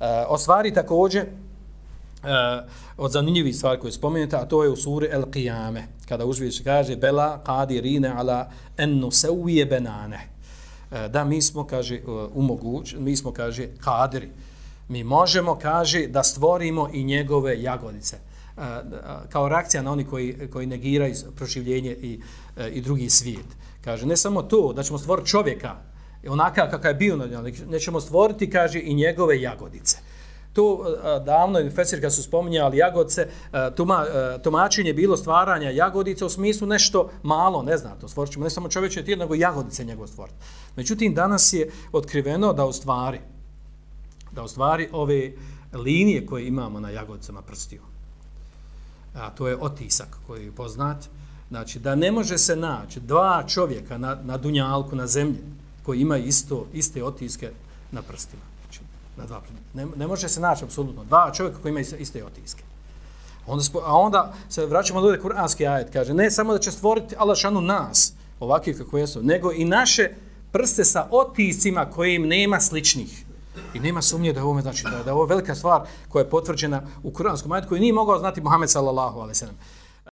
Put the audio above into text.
Eh, o stvari također, eh, od zanimljivih stvari koje spomenuta, a to je u suri El Qiyame, kada uzviš kaže Bela qadirine ala ennu seuvije benane. Eh, da, mi smo, kaže, umoguć, mi smo, kaže, kadiri. Mi možemo, kaže, da stvorimo i njegove jagodice. Kao reakcija na oni koji, koji negiraju proživljenje i, i drugi svijet. Kaže, ne samo to, da ćemo stvoriti čovjeka, onaka kakav je bio na njoj, nećemo stvoriti, kaže, i njegove jagodice to e, davno i Fesir kad su spominjali jagodce, e, tuma, e, tumačenje bilo stvaranja jagodice u smislu nešto malo, ne zna to, stvorit ćemo ne samo čovječe tijelo, nego jagodice njegov stvoriti. Međutim, danas je otkriveno da u stvari, da u stvari ove linije koje imamo na jagodicama prstiju, a to je otisak koji je poznat, znači da ne može se naći dva čovjeka na, na dunjalku, na zemlji, koji ima isto, iste otiske na prstima znači, na dva ne, ne može se naći apsolutno dva čovjeka koji imaju iste otiske. Onda, a onda se vraćamo do kuranski ajet, kaže, ne samo da će stvoriti Allah šanu nas, ovakvi kako jesu, nego i naše prste sa otiscima kojim nema sličnih. I nema sumnje da je ovo, znači, da, da je ovo velika stvar koja je potvrđena u kuranskom ajetu, koju nije mogao znati Muhammed sallallahu alaihi sallam.